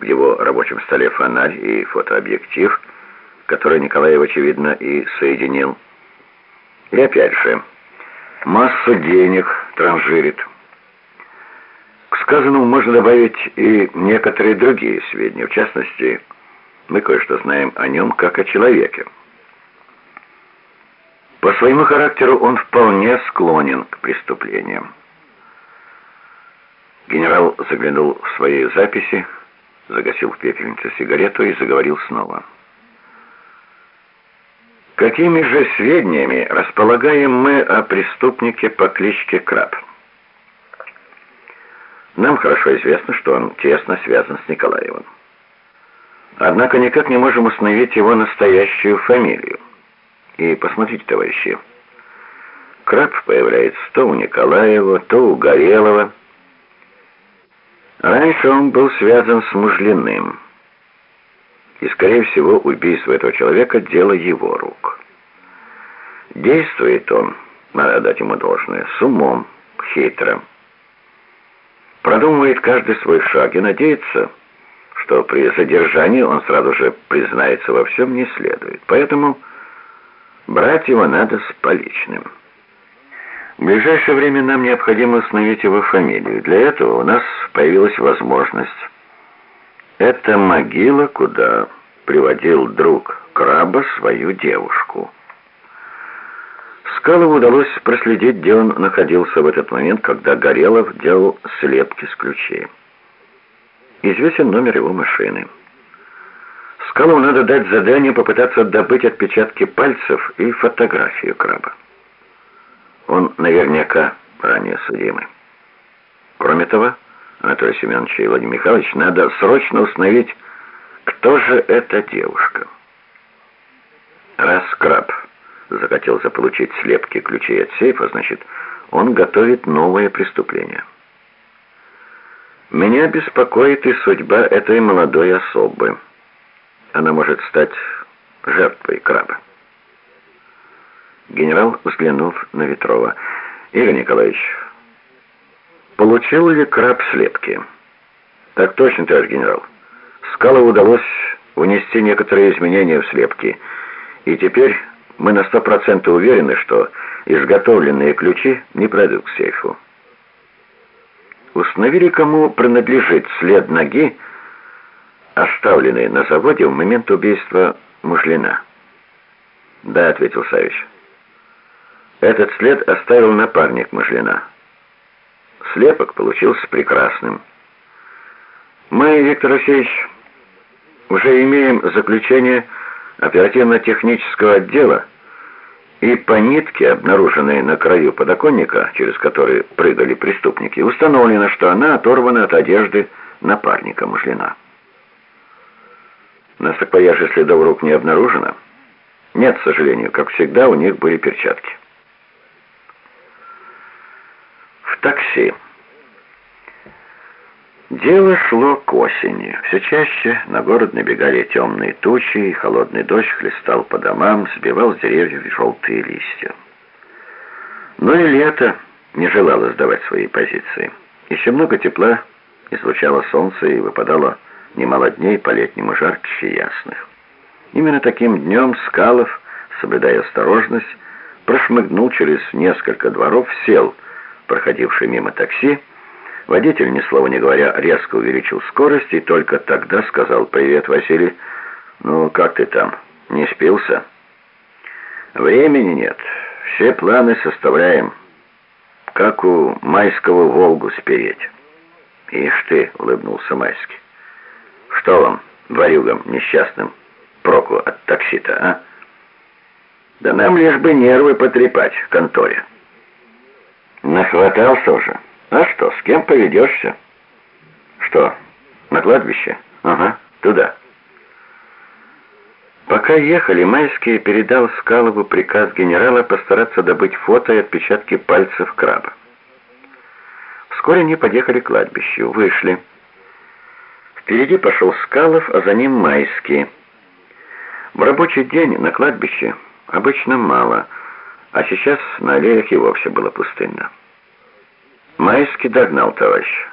В его рабочем столе фонарь и фотообъектив, который Николаев, очевидно, и соединил. И опять же, массу денег транжирит. К сказанному можно добавить и некоторые другие сведения. В частности, мы кое-что знаем о нем как о человеке. По своему характеру он вполне склонен к преступлениям. Генерал заглянул в свои записи, загасил в пепельнице сигарету и заговорил снова. Какими же сведениями располагаем мы о преступнике по кличке Краб? Нам хорошо известно, что он тесно связан с Николаевым. Однако никак не можем установить его настоящую фамилию. И посмотрите, товарищи, Краб появляется то у Николаева, то у Горелого. Раньше он был связан с Мужлиным. И, скорее всего, убийство этого человека – дело его рук. Действует он, надо дать ему должное, с умом, хитро. Продумывает каждый свой шаг и надеется, что при задержании он сразу же признается во всем не следует. Поэтому брать его надо с поличным. В ближайшее время нам необходимо установить его фамилию. Для этого у нас появилась возможность это могила, куда приводил друг краба свою девушку. Скалову удалось проследить, где он находился в этот момент, когда Горелов делал слепки с ключей. Известен номер его машины. Скалову надо дать задание попытаться добыть отпечатки пальцев и фотографию краба. Он наверняка ранее судимый. Кроме того, Анатолий Семенович и Владимир Михайлович, надо срочно установить, кто же эта девушка. Раз краб захотел заполучить слепки ключей от сейфа, значит, он готовит новое преступление. Меня беспокоит и судьба этой молодой особы. Она может стать жертвой краба. Генерал взглянул на Ветрова. «Игорь Николаевич, Получил ли краб слепки? Так точно, товарищ генерал. Скалу удалось унести некоторые изменения в слепки, и теперь мы на сто процентов уверены, что изготовленные ключи не пройдут к сейфу. Установили, кому принадлежит след ноги, оставленный на заводе в момент убийства Мушлина. «Да», — ответил Савич. «Этот след оставил напарник Мушлина». Слепок получился прекрасным. Мы, Виктор Алексеевич, уже имеем заключение оперативно-технического отдела, и по нитке, обнаруженной на краю подоконника, через который прыгали преступники, установлено, что она оторвана от одежды напарника Мушлина. На саквояже следов рук не обнаружено. Нет, к сожалению, как всегда, у них были перчатки. Такси. Дело шло к осени. Все чаще на город набегали темные тучи, и холодный дождь хлестал по домам, сбивал с деревьев желтые листья. Но и лето не желало сдавать свои позиции. Еще много тепла, излучало солнце и выпадало немало дней по-летнему жарче ясных. Именно таким днем Скалов, соблюдая осторожность, прошмыгнул через несколько дворов, сел проходивший мимо такси. Водитель, ни слова не говоря, резко увеличил скорость и только тогда сказал «Привет, Василий. Ну, как ты там? Не спился?» «Времени нет. Все планы составляем. Как у майского Волгу спереть». «Ишь ты!» — улыбнулся Майский. «Что вам, ворюгам несчастным, проку от такси-то, а?» «Да нам лишь бы нервы потрепать в конторе». Нахватался уже. А что, с кем поведешься? Что, на кладбище? Ага, туда. Пока ехали, Майский передал Скалову приказ генерала постараться добыть фото и отпечатки пальцев краба. Вскоре они подъехали к кладбищу, вышли. Впереди пошел Скалов, а за ним Майский. В рабочий день на кладбище обычно мало – а сейчас на аллеях и вовсе было пустынно. Майский догнал товарища.